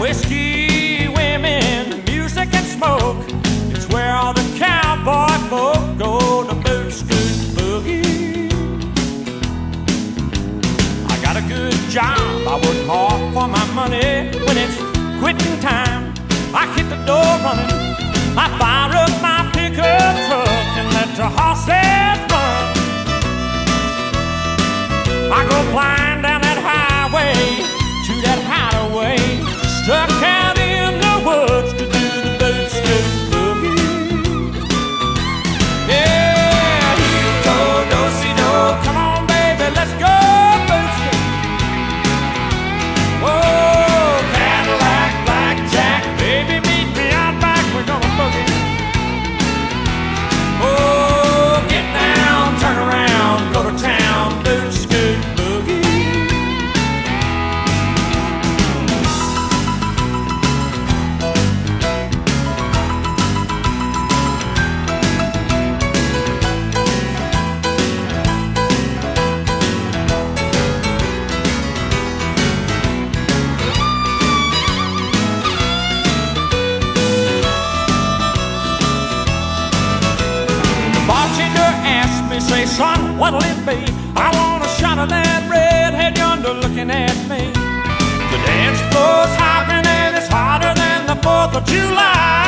Whiskey, women, music, and smoke. It's where all the cowboy folk go to boot scoot boogie. I got a good job, I work hard for my money. When it's quitting time, I hit the door running. I fire up my pickup truck and let the horses run. I go flying. son, what'll it be? I want a shot of that redhead yonder looking at me. The dance floor's hopping and it's hotter than the 4th of July.